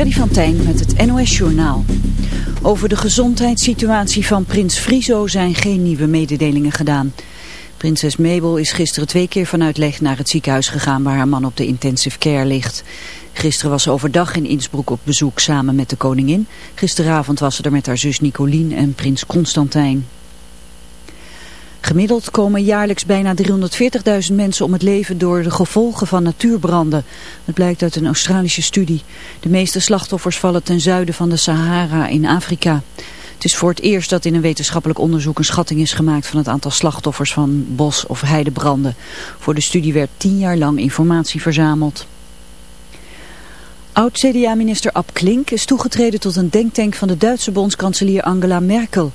Freddy van Tijn met het NOS Journaal. Over de gezondheidssituatie van prins Friso zijn geen nieuwe mededelingen gedaan. Prinses Mabel is gisteren twee keer vanuit Leg naar het ziekenhuis gegaan waar haar man op de intensive care ligt. Gisteren was ze overdag in Innsbruck op bezoek samen met de koningin. Gisteravond was ze er met haar zus Nicolien en prins Constantijn. Gemiddeld komen jaarlijks bijna 340.000 mensen om het leven door de gevolgen van natuurbranden. Dat blijkt uit een Australische studie. De meeste slachtoffers vallen ten zuiden van de Sahara in Afrika. Het is voor het eerst dat in een wetenschappelijk onderzoek een schatting is gemaakt van het aantal slachtoffers van bos- of heidebranden. Voor de studie werd tien jaar lang informatie verzameld. Oud-CDA-minister Ab Klink is toegetreden tot een denktank van de Duitse bondskanselier Angela Merkel.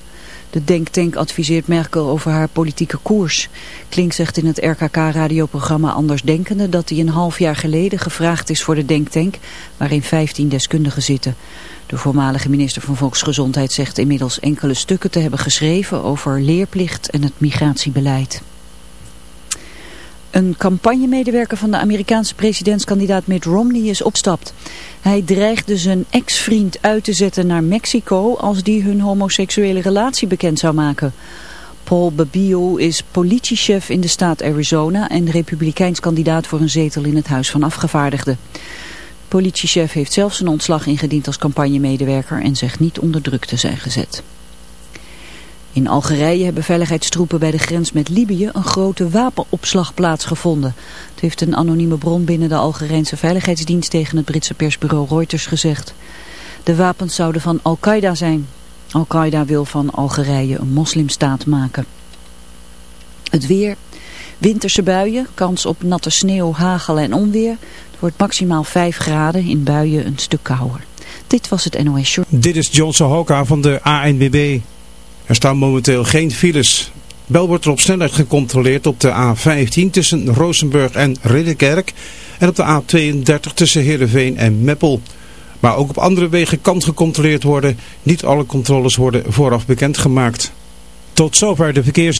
De denktank adviseert Merkel over haar politieke koers. Klink zegt in het RKK-radioprogramma Andersdenkende dat hij een half jaar geleden gevraagd is voor de denktank, waarin 15 deskundigen zitten. De voormalige minister van Volksgezondheid zegt inmiddels enkele stukken te hebben geschreven over leerplicht en het migratiebeleid. Een campagnemedewerker van de Amerikaanse presidentskandidaat Mitt Romney is opstapt. Hij dreigde zijn ex-vriend uit te zetten naar Mexico als die hun homoseksuele relatie bekend zou maken. Paul Babio is politiechef in de staat Arizona en republikeins kandidaat voor een zetel in het Huis van Afgevaardigden. Politiechef heeft zelfs een ontslag ingediend als campagnemedewerker en zegt niet onder druk te zijn gezet. In Algerije hebben veiligheidstroepen bij de grens met Libië een grote wapenopslag plaatsgevonden. Het heeft een anonieme bron binnen de Algerijnse veiligheidsdienst tegen het Britse persbureau Reuters gezegd. De wapens zouden van Al-Qaeda zijn. Al-Qaeda wil van Algerije een moslimstaat maken. Het weer, winterse buien, kans op natte sneeuw, hagel en onweer. Het wordt maximaal 5 graden, in buien een stuk kouder. Dit was het NOS Short. Dit is John Sohoka van de ANWB. Er staan momenteel geen files. Wel wordt er op snelheid gecontroleerd op de A15 tussen Rozenburg en Ridderkerk en op de A32 tussen Heerenveen en Meppel. Maar ook op andere wegen kan gecontroleerd worden. Niet alle controles worden vooraf bekendgemaakt. Tot zover de verkeers...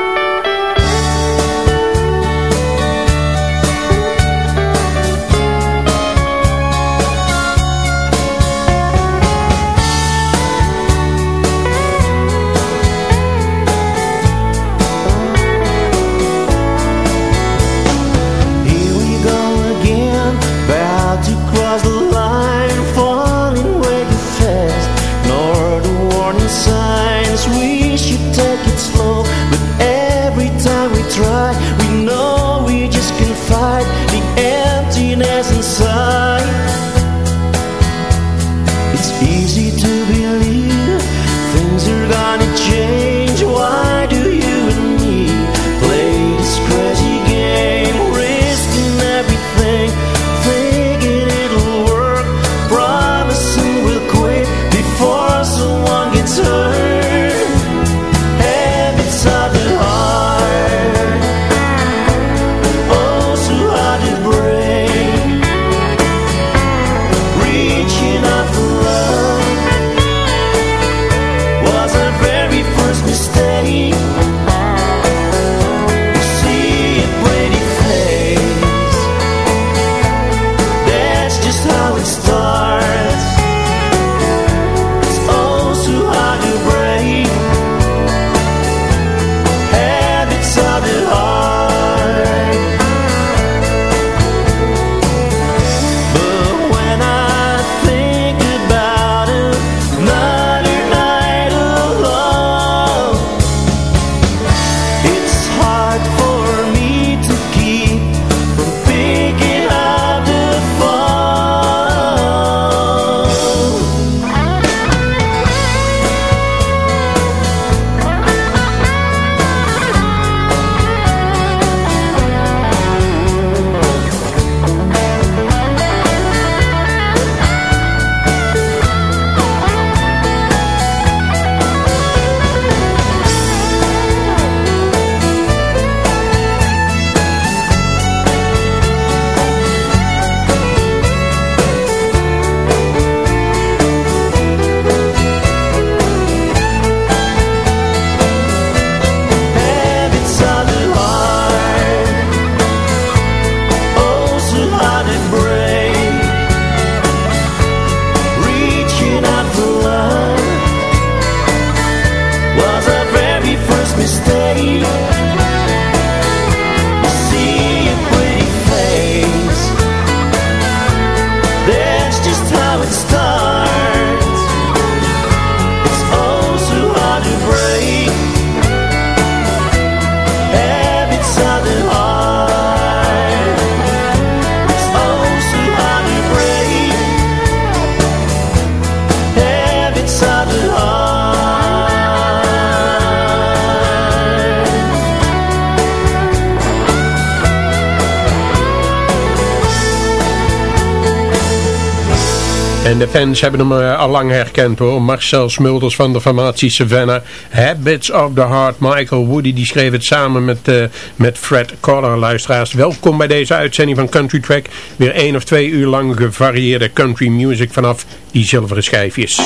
Fans hebben hem uh, al lang herkend hoor. Marcel Smulders van de formatie Savannah. Habits of the Heart. Michael Woody die schreef het samen met, uh, met Fred Collar. Luisteraars, welkom bij deze uitzending van Country Track. Weer één of twee uur lang gevarieerde country music vanaf die zilveren schijfjes.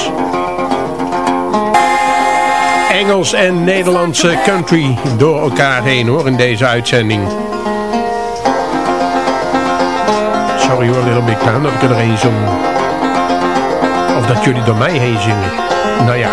Engels en Nederlandse country door elkaar heen hoor in deze uitzending. Sorry hoor, Little Big Town, dat ik er een. Dat jullie door mij heen zingen. Nou ja.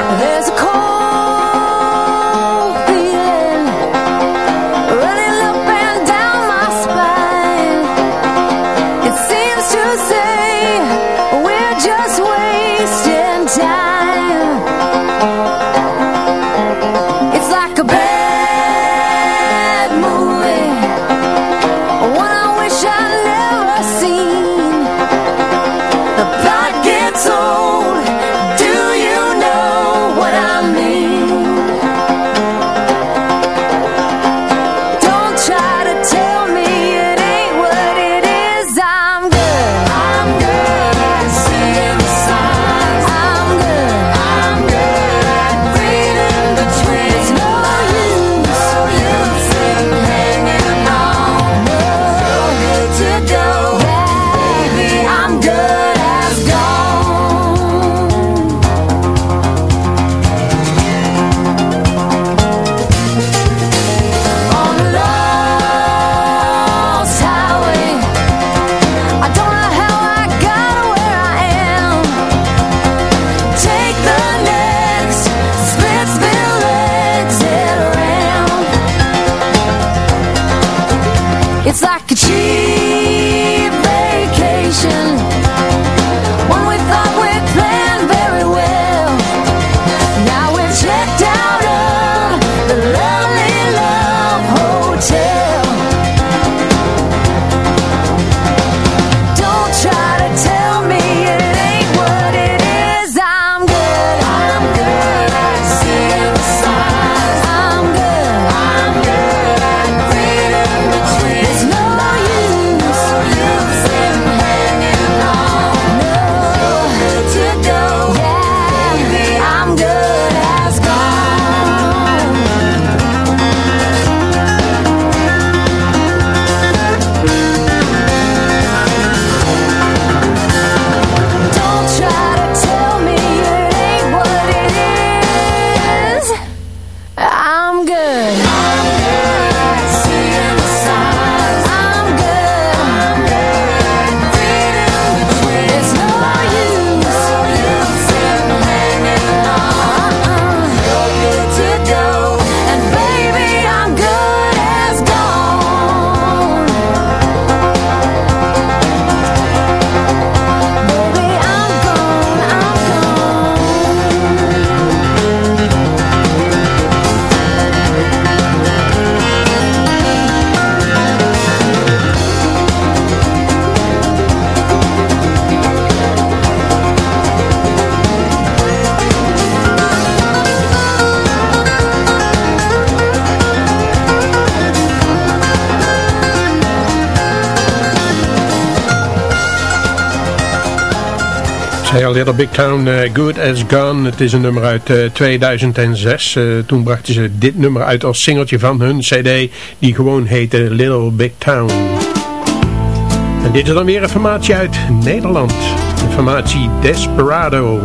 Little Big Town, uh, Good As Gone. Het is een nummer uit 2006. Uh, uh, toen brachten ze dit nummer uit als singeltje van hun cd, die gewoon heette Little Big Town. En dit is dan weer een formatie uit Nederland. De formatie Desperado.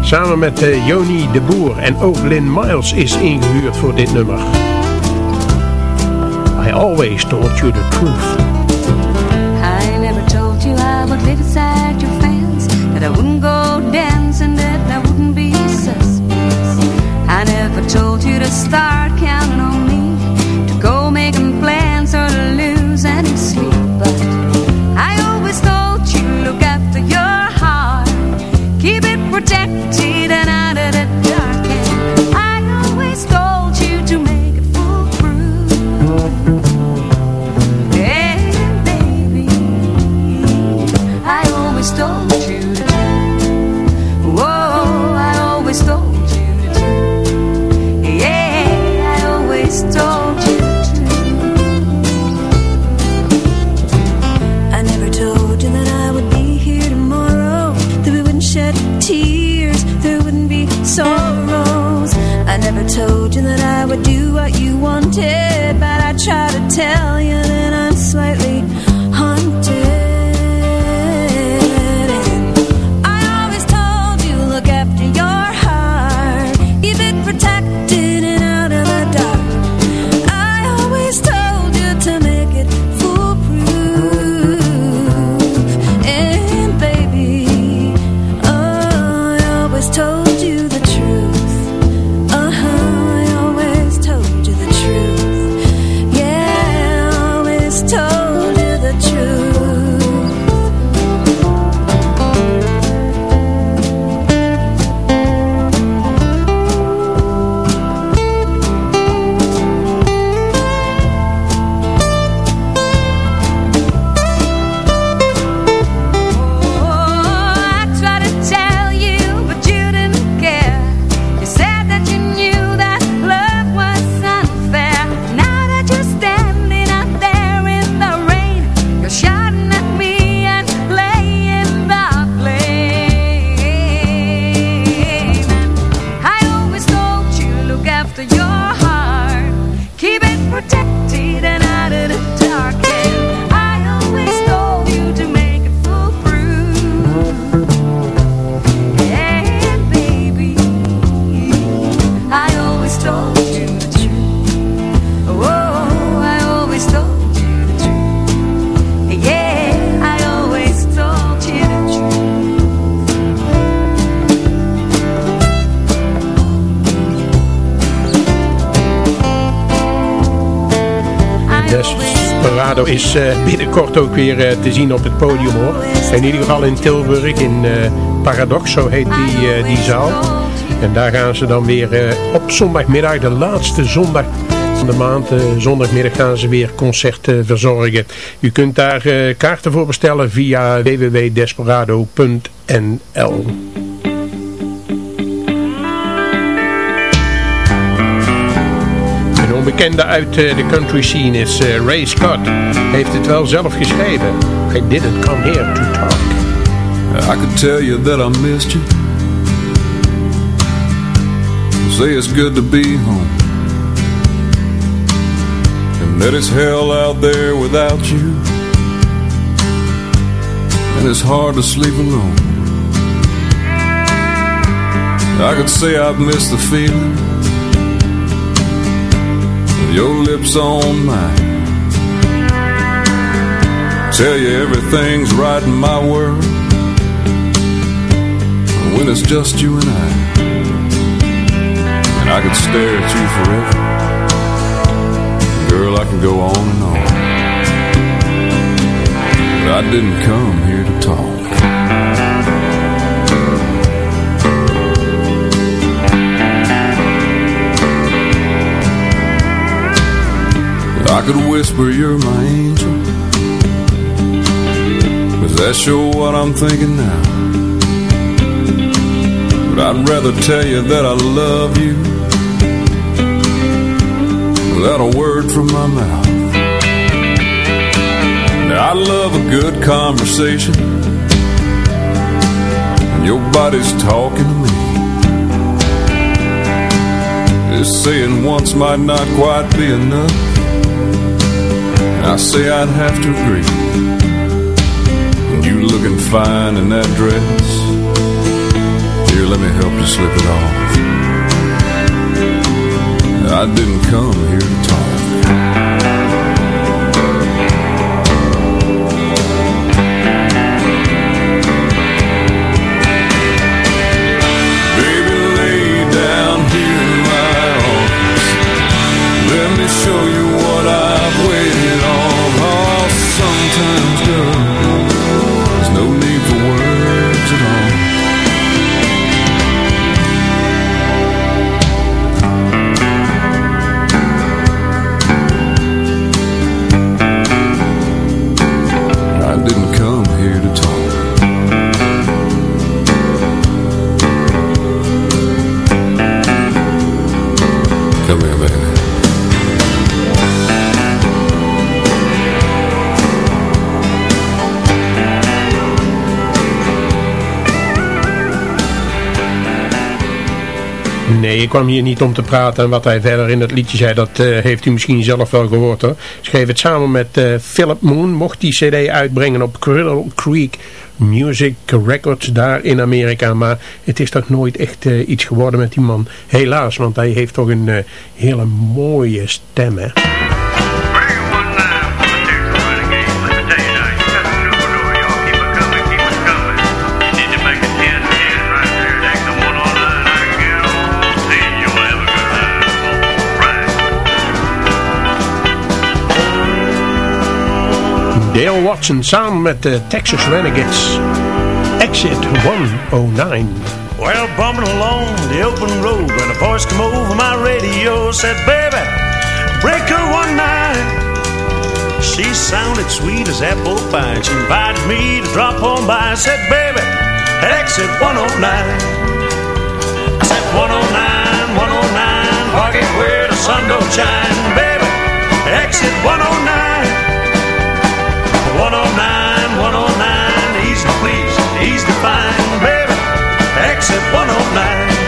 Samen met Joni de Boer en ook Lynn Miles is ingehuurd voor dit nummer. I always told you the truth. Dancing, binnenkort ook weer uh, te zien op het podium hoor. In ieder geval in Tilburg, in uh, Paradox, zo heet die, die zaal. En daar gaan ze dan weer op zondagmiddag, de laatste zondag van de maand, zondagmiddag gaan ze weer concerten verzorgen. U kunt daar kaarten voor bestellen via www.desperado.nl bekende uit eh, de country scene is uh, Ray Scott. Heeft het wel zelf geschreven. I didn't come here to talk. I could tell you that I missed you. Say it's good to be home. And that it's hell out there without you. And it's hard to sleep alone. I could say I've missed the feeling your lips on mine. Tell you everything's right in my world when it's just you and I. And I could stare at you forever. Girl, I can go on and on. But I didn't come here to talk. I could whisper you're my angel. Cause that's sure what I'm thinking now? But I'd rather tell you that I love you Without a word from my mouth. Now I love a good conversation And your body's talking to me. Just saying once might not quite be enough I say I'd have to agree. And you looking fine in that dress. Here, let me help you slip it off. I didn't come here to talk. Nee, ik kwam hier niet om te praten en wat hij verder in het liedje zei, dat uh, heeft u misschien zelf wel gehoord hoor. Schreef het samen met uh, Philip Moon, mocht die cd uitbrengen op Criddle Creek Music Records daar in Amerika. Maar het is toch nooit echt uh, iets geworden met die man, helaas, want hij heeft toch een hele mooie stem hè. Dale Watson samen met de Texas Renegades. Exit 109. Well, bumping along the open road when a voice come over my radio said, Baby, break her one night. She sounded sweet as apple pie. She invited me to drop on by. Said, Baby, exit 109. I said, 109, 109, parking where the sun don't shine. Baby, exit 109. 109, 109, easy please, easy to find, baby. Exit 109.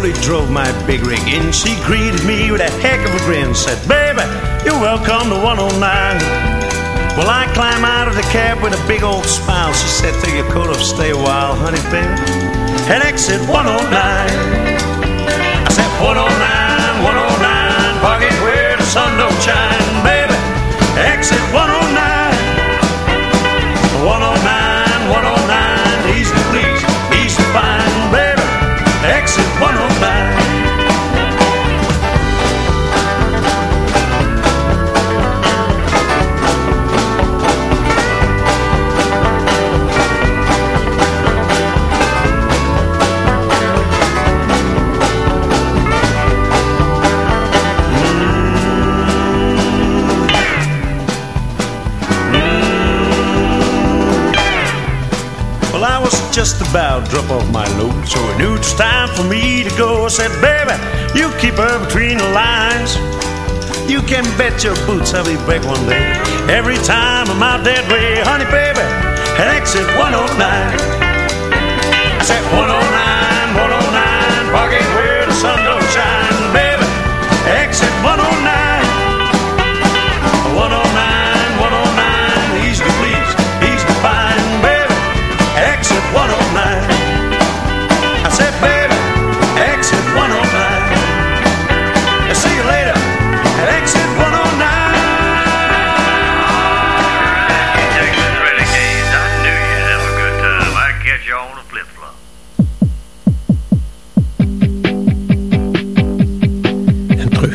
Slowly drove my big rig in. She greeted me with a heck of a grin. Said, Baby, you're welcome to 109. Well, I climb out of the cab with a big old smile. She said, Take your coat off, stay a while, honey, baby. And exit 109. I said, 109, 109, parking where the sun don't shine, baby. Exit 109. 109, just about drop off my load. So I knew it was time for me to go. I said, baby, you keep her between the lines. You can bet your boots I'll be back one day. Every time I'm out that way, honey, baby, at exit 109. I said 109, 109, parking where the sun don't shine,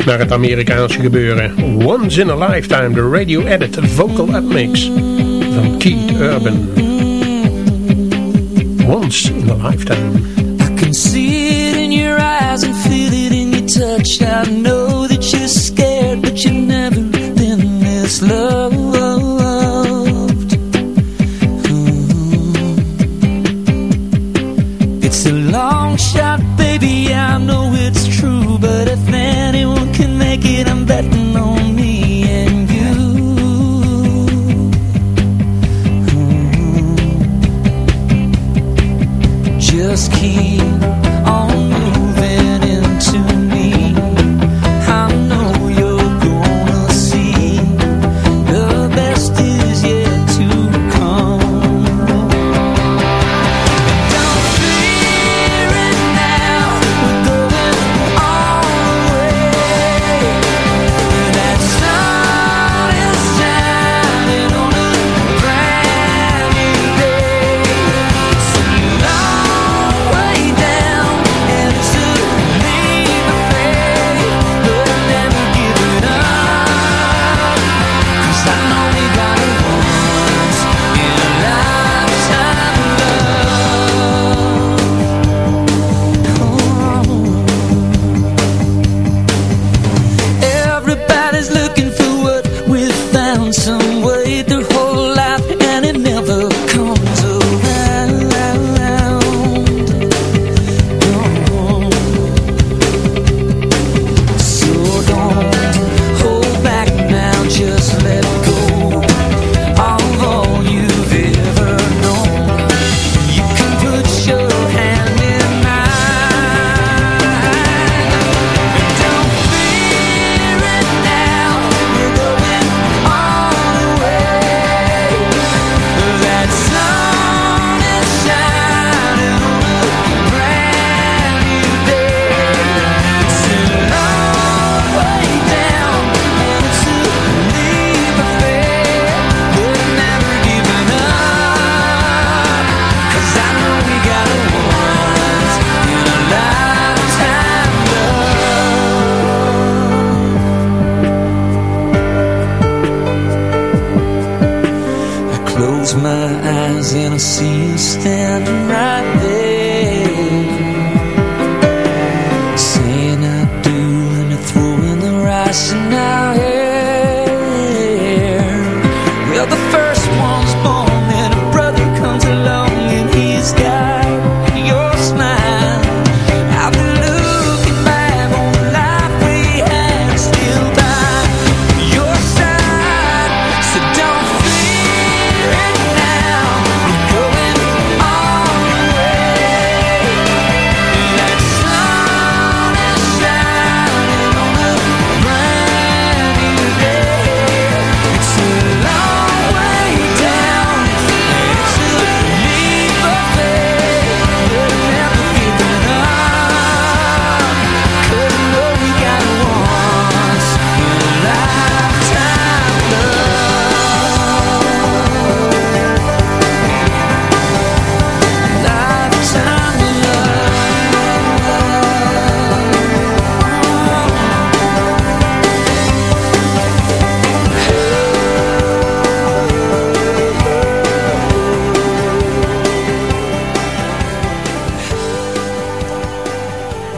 naar het Amerikaanse gebeuren. Once in a Lifetime, de radio edit vocal upmix van Keith Urban. Once in a Lifetime. I can see in your eyes and feel it in your touch. I know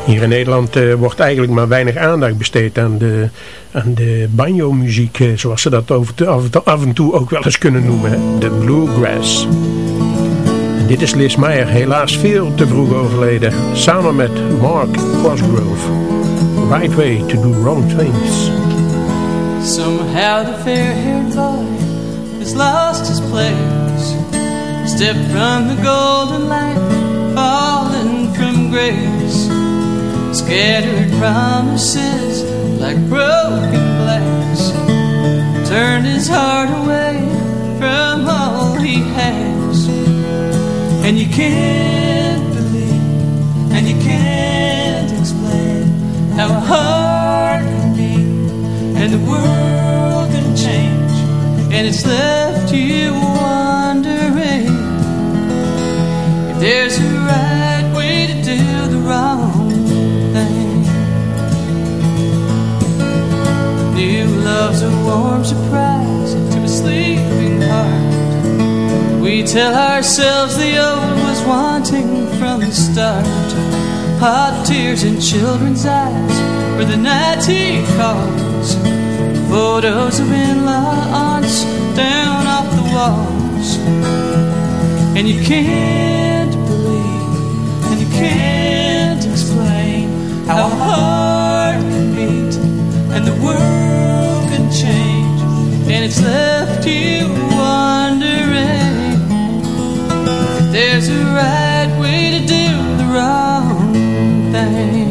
Hier in Nederland eh, wordt eigenlijk maar weinig aandacht besteed aan de, aan de banjo-muziek, eh, zoals ze dat over af, en toe- ook wel eens kunnen noemen. De bluegrass. En dit is Liz Meyer, helaas veel te vroeg overleden, samen met Mark Cosgrove. Right way to do wrong things. Somehow the fair-haired boy has lost his place Stepped from the golden light, fallen from grace Scattered promises like broken glass. Turned his heart away from all he has. And you can't believe, and you can't explain How a heart can beat and the world can change and it's left you wondering if there's a right way to do the wrong love's a warm surprise to a sleeping heart. We tell ourselves the old was wanting from the start. Hot tears in children's eyes for the night he calls. Photos of in-laws down off the walls. And you can't believe and you can't explain how a heart can beat and the world and it's left you wondering. If there's a right way to do the wrong thing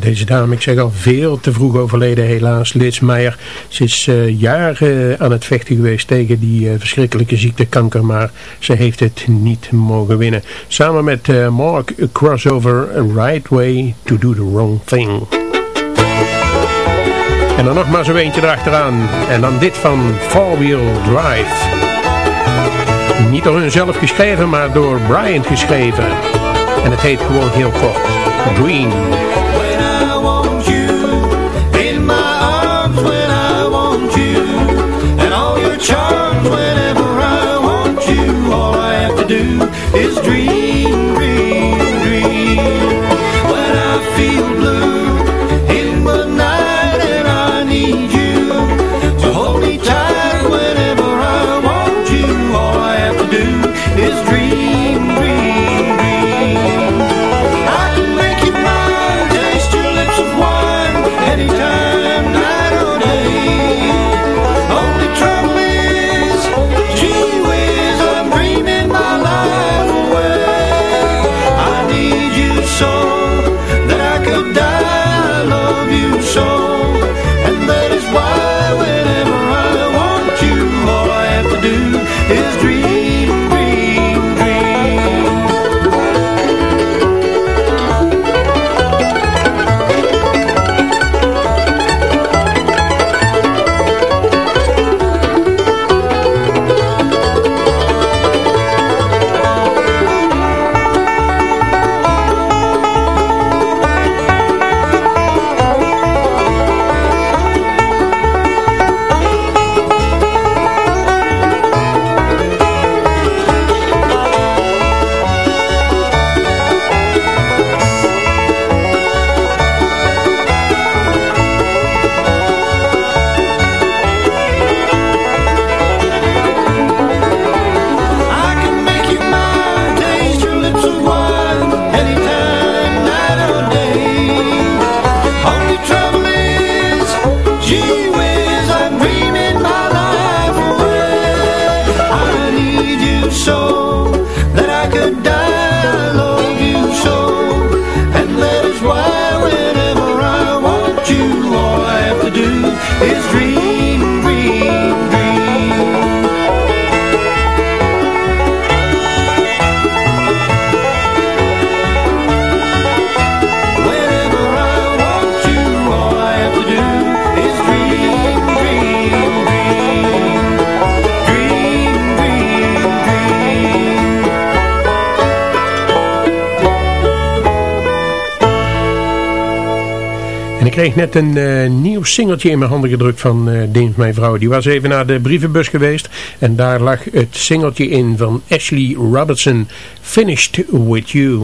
deze dame, ik zeg al veel te vroeg overleden helaas, Liz Meijer. Ze is uh, jaren aan het vechten geweest tegen die uh, verschrikkelijke ziekte kanker, maar ze heeft het niet mogen winnen. Samen met Mark Crossover, Right Way to Do The Wrong Thing. En dan nog maar zo eentje erachteraan. En dan dit van Four Wheel Drive. Niet door hunzelf geschreven, maar door Brian geschreven. En het heet gewoon heel kort. Green. Ik net een eh, nieuw singeltje in mijn handen gedrukt van uh, Deens, mijn vrouw. Die was even naar de brievenbus geweest. En daar lag het singeltje in van Ashley Robertson. Finished With You.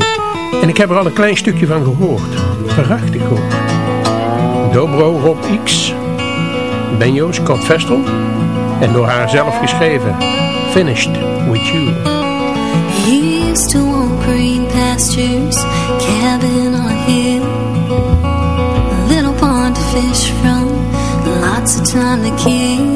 En ik heb er al een klein stukje van gehoord. Prachtig hoor. Dobro Rob X. Benjo Scott Vestel. En door haar zelf geschreven. Finished With You. He used to want green pastures, on hill, lots of time to kill.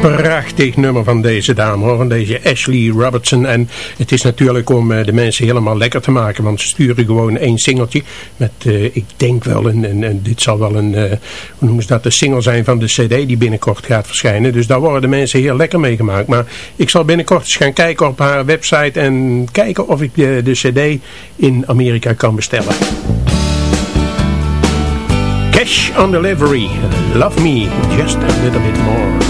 Prachtig nummer van deze dame, hoor, van deze Ashley Robertson. En het is natuurlijk om eh, de mensen helemaal lekker te maken, want ze sturen gewoon één singeltje. Met, uh, ik denk wel, een, een, dit zal wel een, uh, hoe noemen ze dat, de single zijn van de cd die binnenkort gaat verschijnen. Dus daar worden de mensen heel lekker mee gemaakt. Maar ik zal binnenkort eens gaan kijken op haar website en kijken of ik de cd in Amerika kan bestellen. Cash on Delivery, Love Me Just a Little Bit More.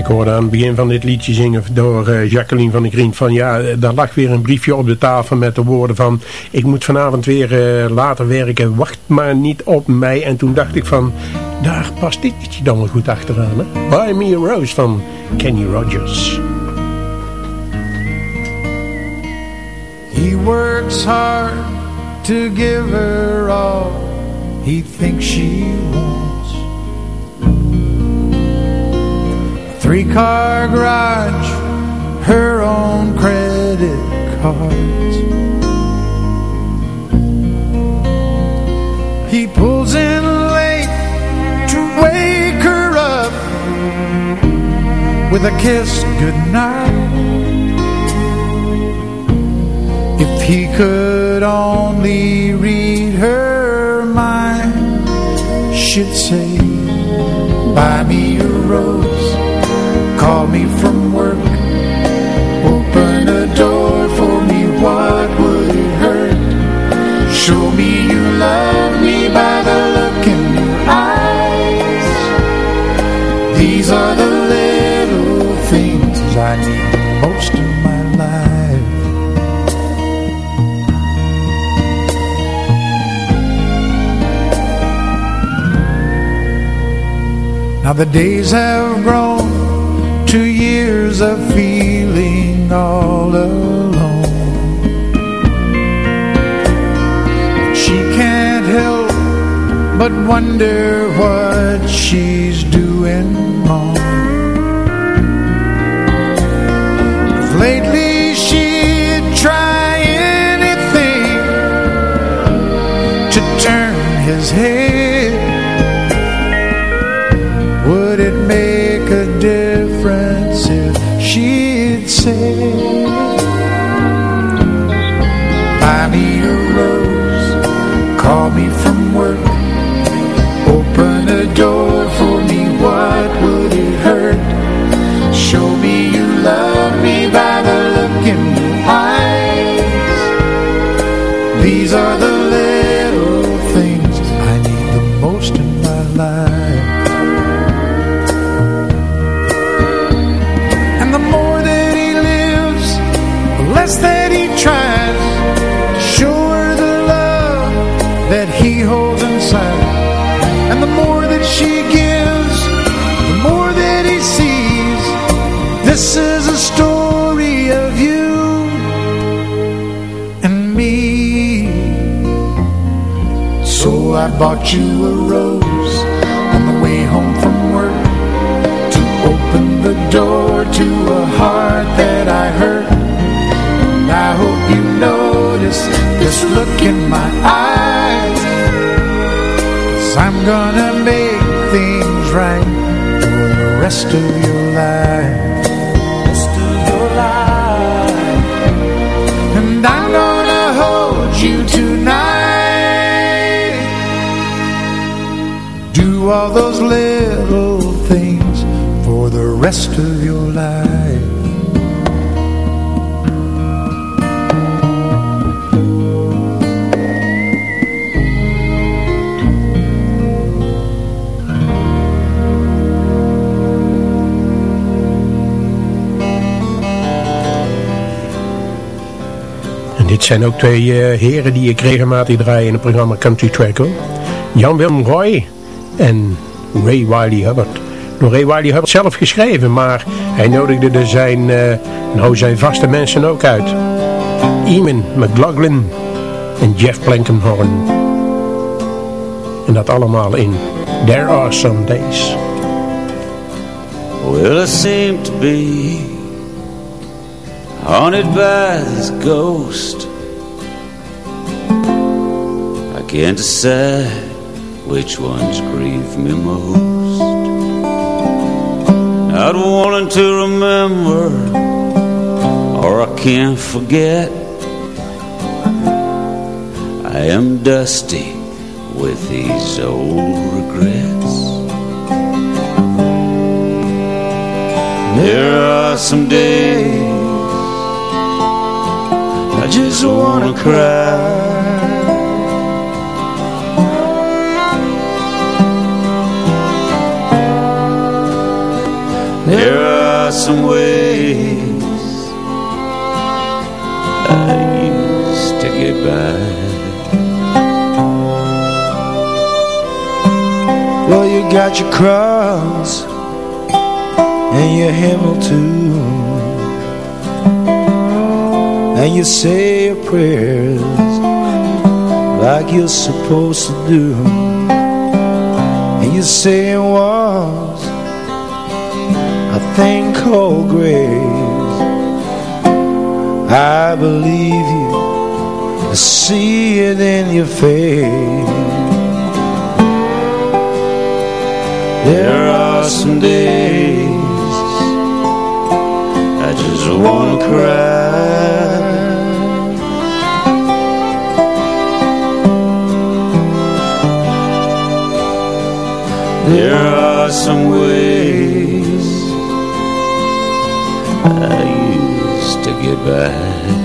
Hoorde aan het begin van dit liedje zingen door uh, Jacqueline van der Grien van ja, eh, daar lag weer een briefje op de tafel met de woorden van ik moet vanavond weer uh, later werken, wacht maar niet op mij. En toen dacht ik van, daar past dit liedje dan wel goed achteraan. Hè? Buy Me a Rose van Kenny Rogers. He works hard to give her all he thinks she wants. Three-car garage, her own credit cards. He pulls in late to wake her up with a kiss goodnight. If he could only read her mind, she'd say, buy me a rose call me from work. Open a door for me, what would it hurt? Show me you love me by the look in your eyes. These are the little things I need most of my life. Now the days have grown to years of feeling all alone. She can't help but wonder what she's doing dit zijn ook twee eh, heren die ik regelmatig draai in het programma Country Track. Jan Willem Roy en Ray Wiley Hubbard. Door Ray Wiley Hubbard zelf geschreven, maar hij nodigde er zijn, eh, nou zijn vaste mensen ook uit. Eamon McLaughlin en Jeff Blankenhorn. En dat allemaal in There Are Some Days. Well, I seem to be haunted by this ghost. I can't decide which ones grieve me most. Not wanting to remember, or I can't forget. I am dusty with these old regrets. There are some days just wanna cry. There are some ways I used to get by. Well, you got your cross and your hymnal too, and you say your prayers like you're supposed to do, and you say it was a thing called grace. I believe you, I see it in your face. There are some days I just wanna cry. There are some ways I used to get by.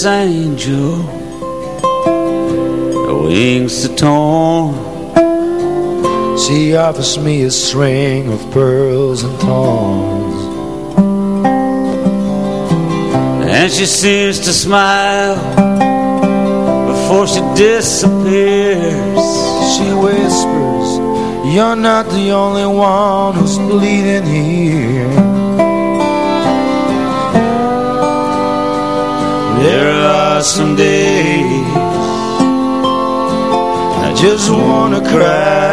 This angel, her wings are torn. She offers me a string of pearls and thorns. And she seems to smile before she disappears. She whispers, You're not the only one who's bleeding here. Some days I just wanna cry.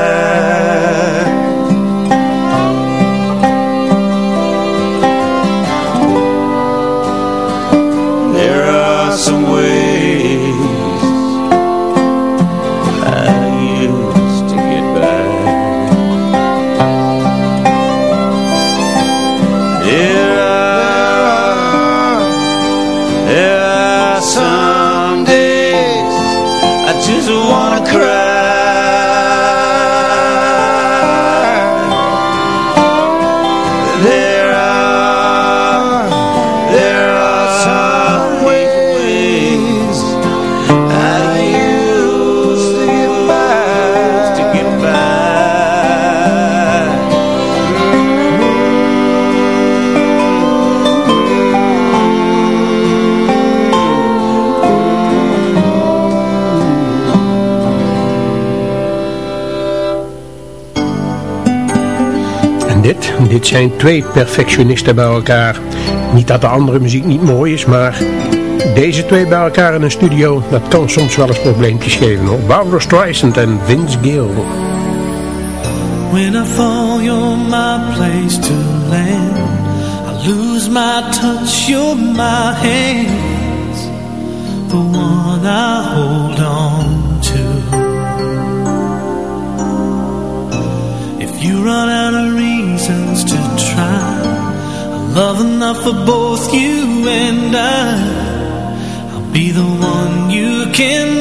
Dit, zijn twee perfectionisten bij elkaar. Niet dat de andere muziek niet mooi is, maar deze twee bij elkaar in een studio, dat kan soms wel eens probleempjes geven hoor. Barbara Streisand en Vince Gill. When I fall, my place to land. I lose my touch, my hands. Hold on to. If you run out of reasons to try, I love enough for both you and I. I'll be the one you can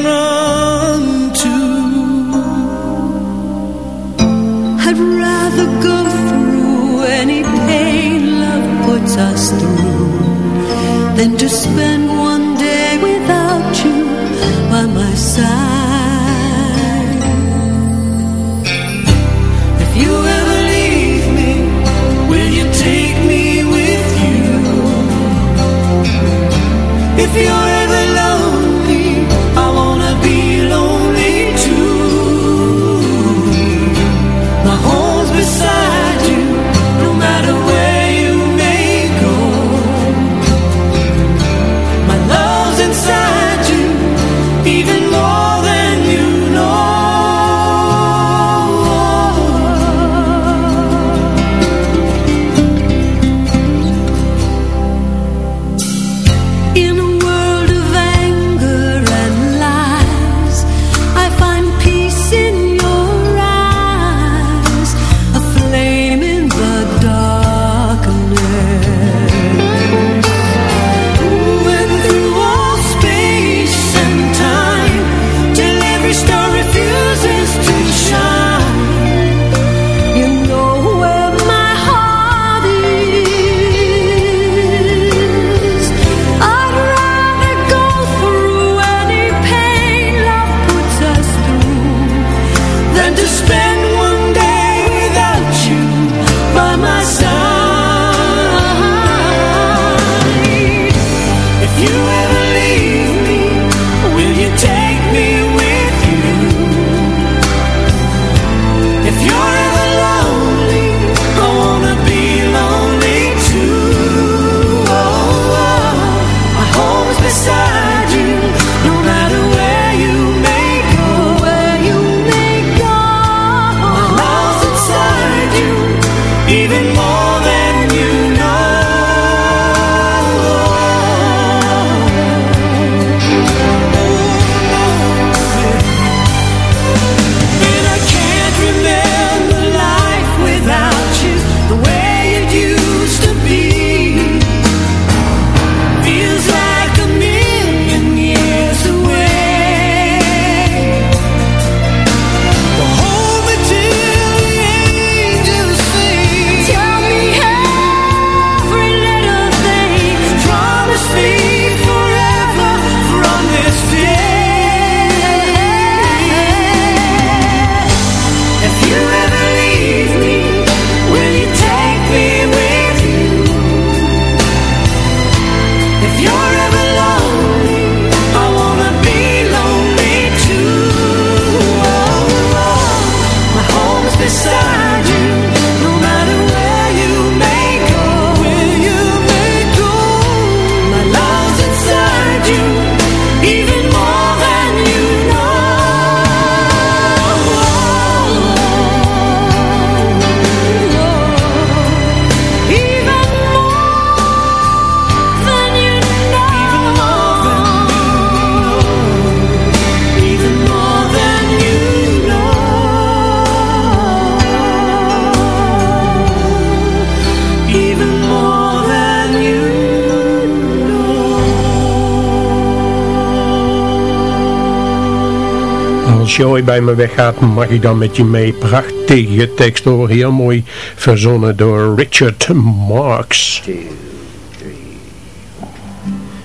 Als ooit bij me weggaat, mag ik dan met je mee. Prachtige tekst hoor, heel mooi verzonnen door Richard Marks.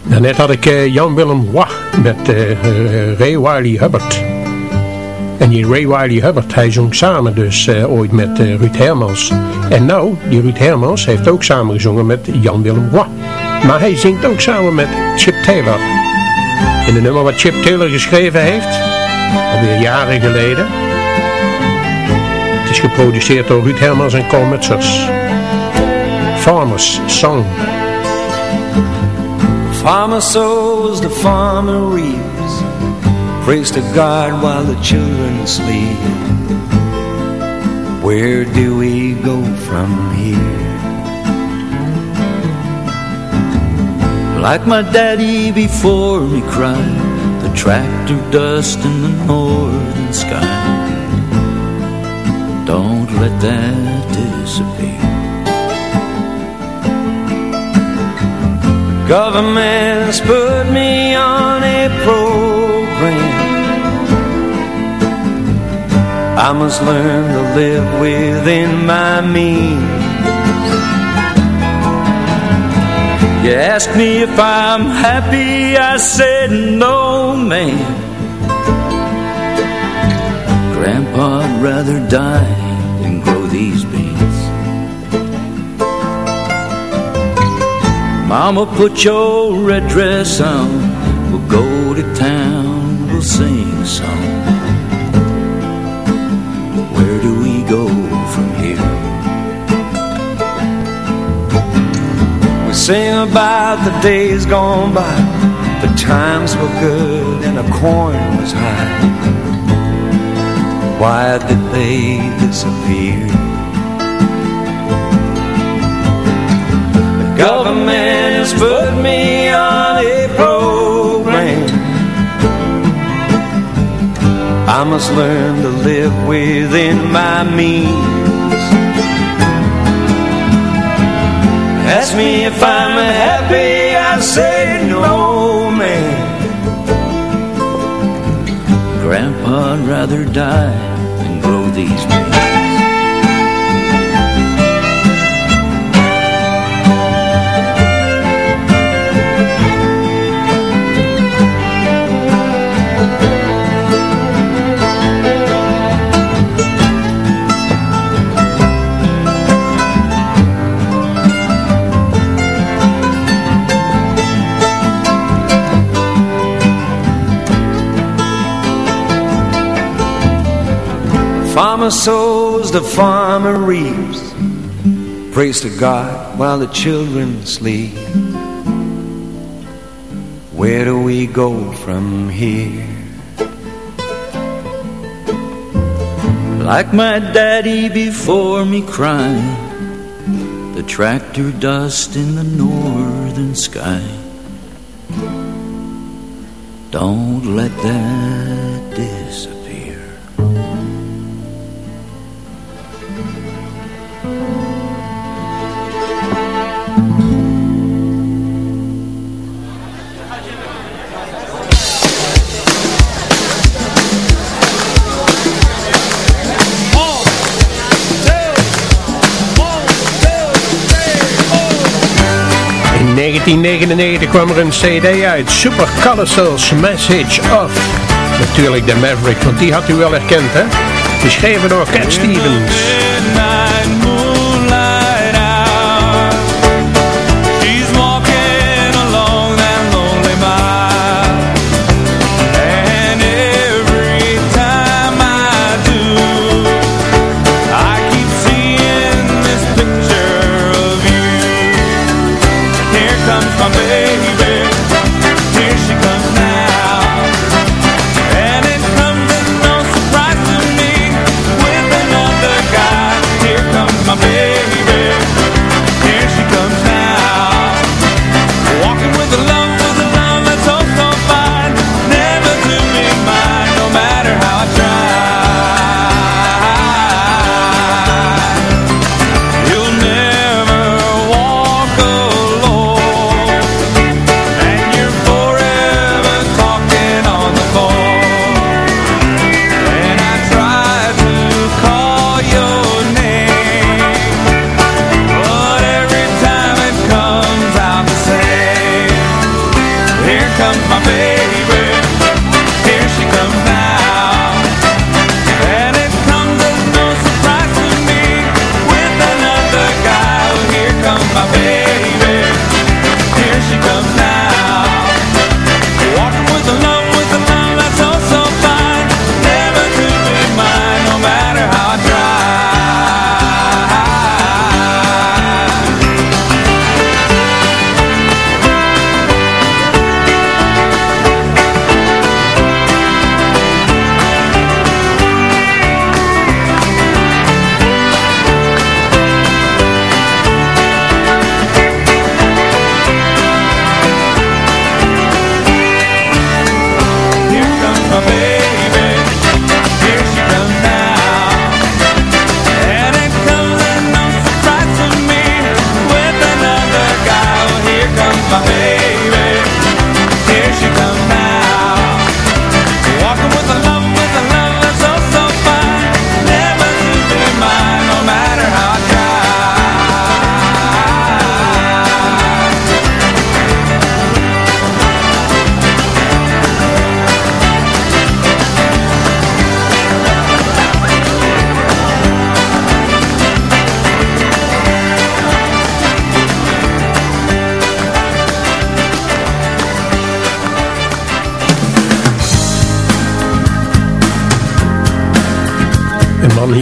Daarnet had ik uh, Jan Willem Wah met uh, Ray Wiley Hubbard. En die Ray Wiley Hubbard, hij zong samen dus uh, ooit met Ruud Hermans. En nou, die Ruud Hermans heeft ook samen gezongen met Jan Willem Wah. Maar hij zingt ook samen met Chip Taylor. In de nummer wat Chip Taylor geschreven heeft, alweer jaren geleden. Het is geproduceerd door Ruud Hermans en Cole Mutsers. Farmer's Song. Farmer sows, the farmer reaps. Praise to God while the children sleep. Where do we go from here? Like my daddy before me cried, the tractor dust in the northern sky. Don't let that disappear. Government's put me on a program I must learn to live within my means You asked me if I'm happy I said no, man Grandpa'd rather die than grow these beans Mama, put your red dress on. We'll go to town, we'll sing a song. Where do we go from here? We sing about the days gone by. The times were good and the corn was high. Why did they disappear? The government has put me on a program I must learn to live within my means Ask me if I'm happy, I say no, man Grandpa'd rather die than grow these beans farmer sows, the farmer reaps. Praise to God while the children sleep. Where do we go from here? Like my daddy before me crying, the tractor dust in the northern sky. Don't let that 1999 kwam er een cd uit, Super Colossals Message Of. Natuurlijk de Maverick, want die had u wel herkend, hè? Geschreven door Cat Stevens.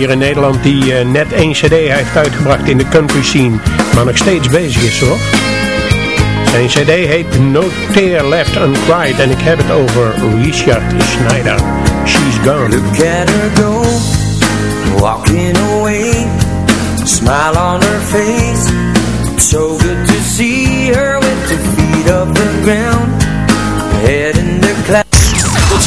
In Nederland die eh, net één cd heeft uitgebracht in de country scene, maar nog steeds bezig is hoor. Zijn cd heet No Tear Left Uncried en ik heb het over Richard Schneider. She's gone. Look at her go, walking away, smile on her face. So